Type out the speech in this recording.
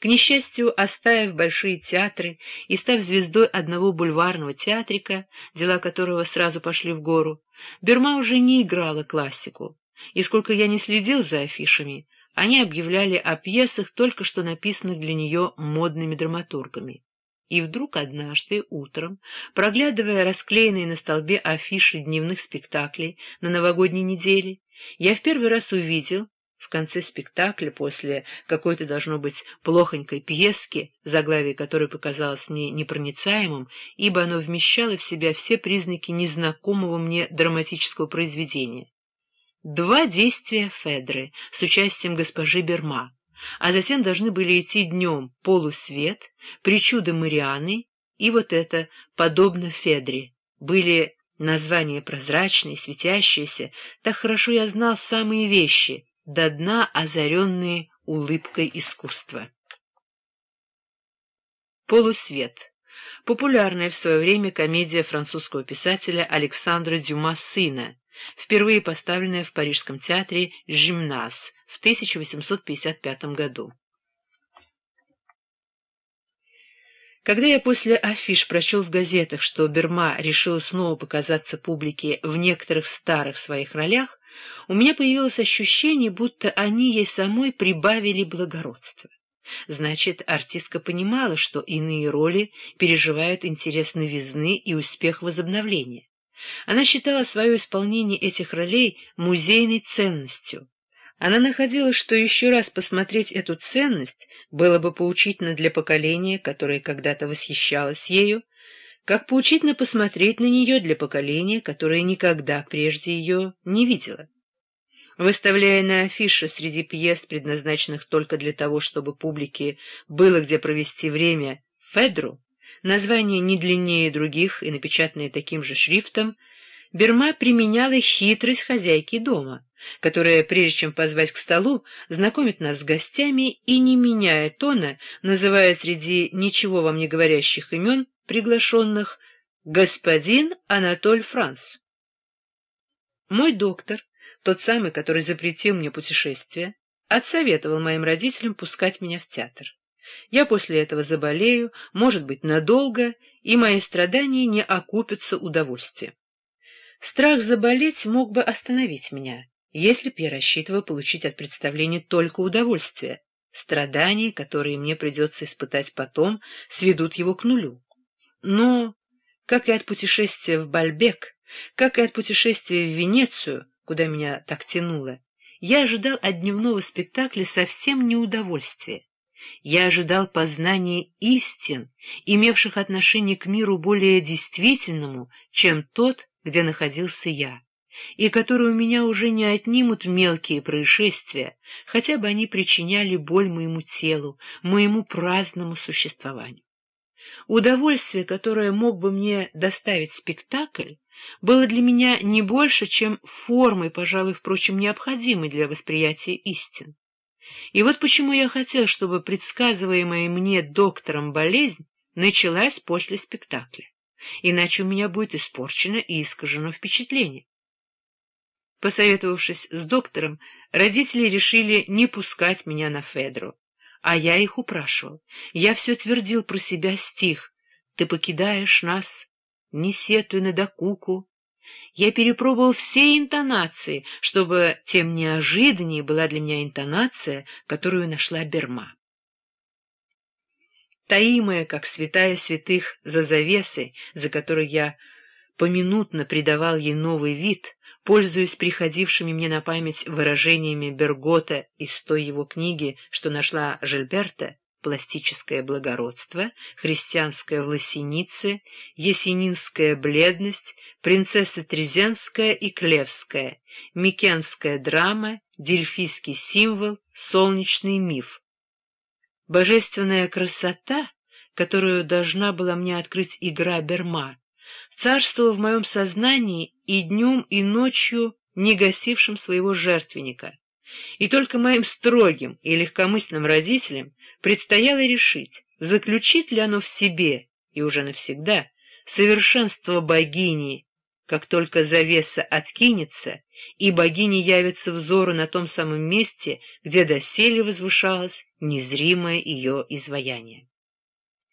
К несчастью, оставив большие театры и став звездой одного бульварного театрика, дела которого сразу пошли в гору, Берма уже не играла классику, и сколько я не следил за афишами, они объявляли о пьесах, только что написанных для нее модными драматургами. И вдруг однажды утром, проглядывая расклеенные на столбе афиши дневных спектаклей на новогодней неделе, я в первый раз увидел, в конце спектакля, после какой-то, должно быть, плохонькой пьески, заглавие которой показалось мне непроницаемым, ибо оно вмещало в себя все признаки незнакомого мне драматического произведения. Два действия Федры с участием госпожи Берма а затем должны были идти днем полусвет, причуды Марианы и вот это, подобно Федре, были названия прозрачные, светящиеся, так хорошо я знал самые вещи, до дна озаренные улыбкой искусства. Полусвет. Популярная в свое время комедия французского писателя Александра Дюма сына, впервые поставленная в Парижском театре «Жимназ» в 1855 году. Когда я после афиш прочел в газетах, что Берма решила снова показаться публике в некоторых старых своих ролях, у меня появилось ощущение, будто они ей самой прибавили благородство. Значит, артистка понимала, что иные роли переживают интерес новизны и успех возобновления. Она считала свое исполнение этих ролей музейной ценностью. Она находила, что еще раз посмотреть эту ценность было бы поучительно для поколения, которое когда-то восхищалось ею, как поучительно посмотреть на нее для поколения, которое никогда прежде ее не видело. Выставляя на афише среди пьес, предназначенных только для того, чтобы публике было где провести время, Федру, название не длиннее других и напечатанное таким же шрифтом, Берма применяла хитрость хозяйки дома, которая, прежде чем позвать к столу, знакомит нас с гостями и, не меняя тона, называет среди ничего вам не говорящих имен приглашенных «Господин Анатоль Франц». Мой доктор, тот самый, который запретил мне путешествие, отсоветовал моим родителям пускать меня в театр. Я после этого заболею, может быть, надолго, и мои страдания не окупятся удовольствием. Страх заболеть мог бы остановить меня, если б я рассчитывал получить от представления только удовольствие. Страдания, которые мне придется испытать потом, сведут его к нулю. Но, как и от путешествия в Бальбек, как и от путешествия в Венецию, куда меня так тянуло, я ожидал от дневного спектакля совсем не удовольствия. Я ожидал познания истин, имевших отношение к миру более действительному, чем тот, где находился я, и которые у меня уже не отнимут мелкие происшествия, хотя бы они причиняли боль моему телу, моему праздному существованию. Удовольствие, которое мог бы мне доставить спектакль, было для меня не больше, чем формой, пожалуй, впрочем, необходимой для восприятия истин. И вот почему я хотел, чтобы предсказываемая мне доктором болезнь началась после спектакля, иначе у меня будет испорчено и искажено впечатление. Посоветовавшись с доктором, родители решили не пускать меня на Федру, а я их упрашивал. Я все твердил про себя стих «Ты покидаешь нас, не сетуй на докуку, я перепробовал все интонации, чтобы тем неожиданнее была для меня интонация, которую нашла Берма. Таимая, как святая святых, за завесой, за которой я поминутно придавал ей новый вид, пользуясь приходившими мне на память выражениями Бергота из той его книги, что нашла Жильберта, пластическое благородство, христианская власеница, есенинская бледность, принцесса Трезенская и Клевская, Микенская драма, дельфийский символ, солнечный миф. Божественная красота, которую должна была мне открыть игра Берма, царствовала в моем сознании и днем, и ночью, не гасившим своего жертвенника. И только моим строгим и легкомысленным родителям предстояло решить, заключит ли оно в себе, и уже навсегда, совершенство богини как только завеса откинется, и богиня явится взору на том самом месте, где доселе возвышалось незримое ее изваяние.